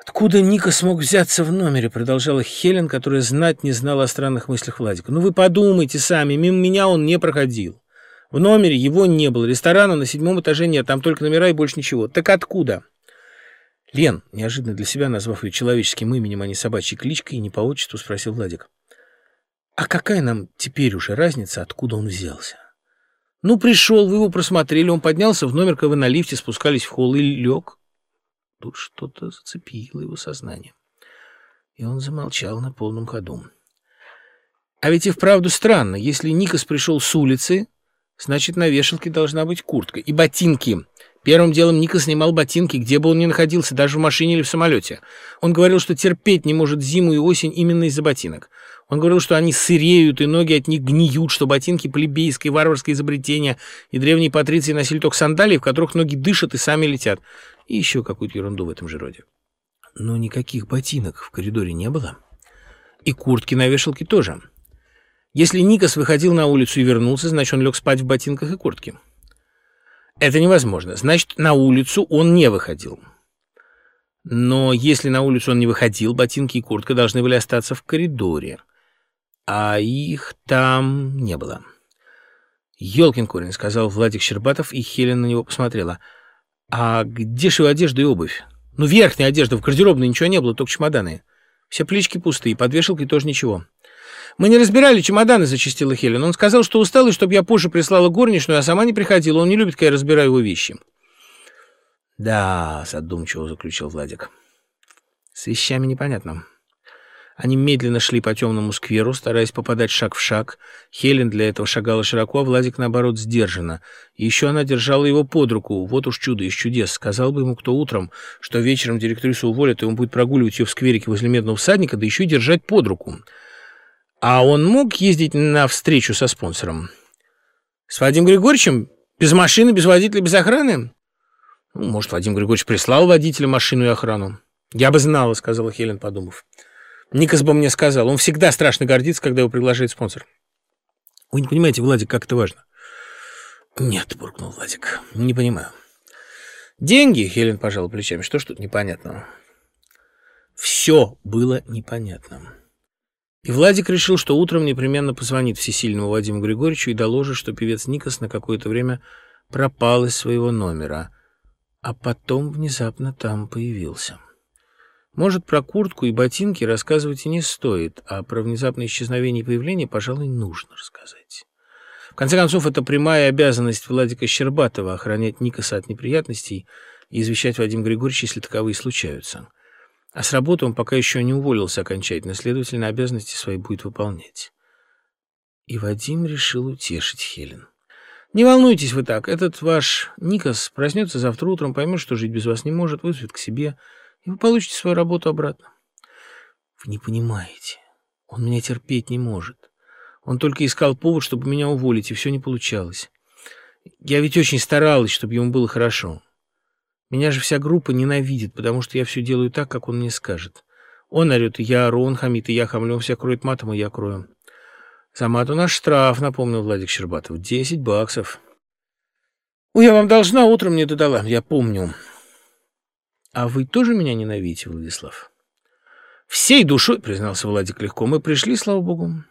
«Откуда Ника смог взяться в номере?» — продолжала Хелен, которая знать не знала о странных мыслях Владика. «Ну вы подумайте сами, мимо меня он не проходил. В номере его не было, ресторана на седьмом этаже нет, там только номера и больше ничего. Так откуда?» «Лен», неожиданно для себя назвав ее человеческим именем, а не собачьей кличкой, и не по отчеству, спросил Владик. «А какая нам теперь уже разница, откуда он взялся?» «Ну, пришел, вы его просмотрели, он поднялся в номер, когда вы на лифте спускались в холл и лег». Тут что-то зацепило его сознание, и он замолчал на полном ходу. «А ведь и вправду странно, если Никас пришел с улицы, значит, на вешалке должна быть куртка и ботинки». Первым делом Ника снимал ботинки, где бы он ни находился, даже в машине или в самолете. Он говорил, что терпеть не может зиму и осень именно из-за ботинок. Он говорил, что они сыреют, и ноги от них гниют, что ботинки – плебейское, варварское изобретение, и древние патриции носили только сандалии, в которых ноги дышат и сами летят. И еще какую-то ерунду в этом же роде. Но никаких ботинок в коридоре не было. И куртки на вешалке тоже. Если Никас выходил на улицу и вернулся, значит, он лег спать в ботинках и куртке. Это невозможно. Значит, на улицу он не выходил. Но если на улицу он не выходил, ботинки и куртка должны были остаться в коридоре. А их там не было. «Елкин корень», — сказал Владик Щербатов, и Хелен на него посмотрела. «А где же одежда и обувь?» «Ну, верхняя одежда, в гардеробной ничего не было, только чемоданы. Все плечики пустые, под вешалкой тоже ничего». «Мы не разбирали чемоданы», — зачастила Хелен. «Он сказал, что устал, и чтобы я позже прислала горничную, а сама не приходила. Он не любит, когда я разбираю его вещи». «Да», — задумчиво заключил Владик. «С вещами непонятно». Они медленно шли по темному скверу, стараясь попадать шаг в шаг. Хелен для этого шагала широко, а Владик, наоборот, сдержанно. И еще она держала его под руку. Вот уж чудо из чудес. Сказал бы ему кто утром, что вечером директрису уволят, и он будет прогуливать ее в скверике возле медного всадника, да еще и держать под руку. А он мог ездить на встречу со спонсором? С Вадимом Григорьевичем? Без машины, без водителя, без охраны? Ну, может, Вадим Григорьевич прислал водителя, машину и охрану? Я бы знала, сказала Хелен, подумав. Никас бы мне сказал. Он всегда страшно гордится, когда его приглашает спонсор. Вы не понимаете, Владик, как это важно? Нет, буркнул Владик. Не понимаю. Деньги, Хелен пожала плечами. Что ж тут непонятного? Все было непонятным. И Владик решил, что утром непременно позвонит всесильному Вадиму Григорьевичу и доложит, что певец Никос на какое-то время пропал из своего номера, а потом внезапно там появился. Может, про куртку и ботинки рассказывать и не стоит, а про внезапное исчезновение и появление, пожалуй, нужно рассказать. В конце концов, это прямая обязанность Владика Щербатова охранять Никоса от неприятностей и извещать Вадима Григорьевича, если таковые случаются. А с работы он пока еще не уволился окончательно, следовательно, обязанности свои будет выполнять. И Вадим решил утешить Хелен. «Не волнуйтесь вы так. Этот ваш Никас проснется завтра утром, поймет, что жить без вас не может, вызовет к себе, и вы получите свою работу обратно». «Вы не понимаете. Он меня терпеть не может. Он только искал повод, чтобы меня уволить, и все не получалось. Я ведь очень старалась, чтобы ему было хорошо. Меня же вся группа ненавидит, потому что я все делаю так, как он мне скажет. Он орет, и я ору, он хамит, и я хамлю, он вся кроет матом, и я крою. За мат у нас штраф, напомнил Владик Щербатов. Десять баксов. Ой, я вам должна, утром не додала, я помню. А вы тоже меня ненавидите, Владислав? Всей душой, признался Владик легко. Мы пришли, слава богу.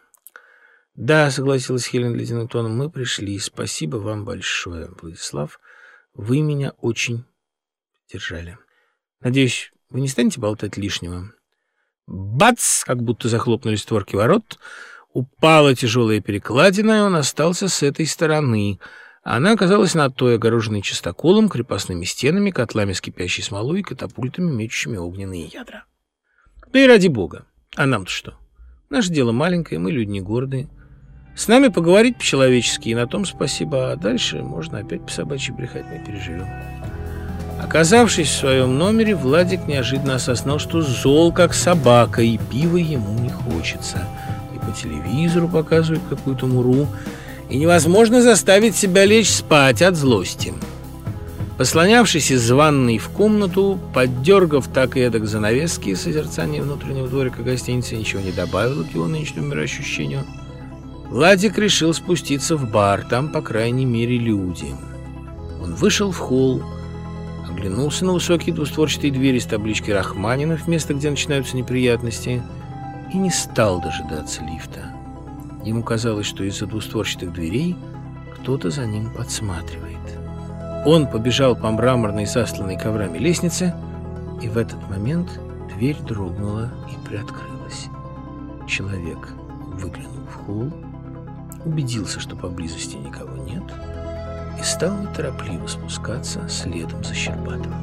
Да, согласилась Хелен ледяным тоном, мы пришли. Спасибо вам большое, Владислав. Вы меня очень держали. Надеюсь, вы не станете болтать лишнего? Бац! Как будто захлопнулись створки ворот. Упала тяжелая перекладина, и он остался с этой стороны. Она оказалась на той, огороженной чистоколом, крепостными стенами, котлами с кипящей смолой и катапультами, мечущими огненные ядра. Да и ради бога. А нам-то что? Наше дело маленькое, мы люди не гордые. С нами поговорить по-человечески, и на том спасибо. А дальше можно опять по собачьей брехать, мы переживем. Оказавшись в своем номере, Владик неожиданно осознал, что зол, как собака, и пива ему не хочется. И по телевизору показывают какую-то муру, и невозможно заставить себя лечь спать от злости. Послонявшись из ванной в комнату, поддергав так и эдак занавески, созерцание внутреннего дворика гостиницы ничего не добавило к его нынешнему мироощущению, Владик решил спуститься в бар, там, по крайней мере, люди. Он вышел в холл, оглянулся на высокие двустворчатые двери с табличкой «Рахманинов», место, где начинаются неприятности, и не стал дожидаться лифта. Ему казалось, что из-за двустворчатых дверей кто-то за ним подсматривает. Он побежал по мраморной, засланной коврами лестнице, и в этот момент дверь дрогнула и приоткрылась. Человек выглянул в холл, убедился, что поблизости никого нет, и стал неторопливо спускаться следом за Щербатовым.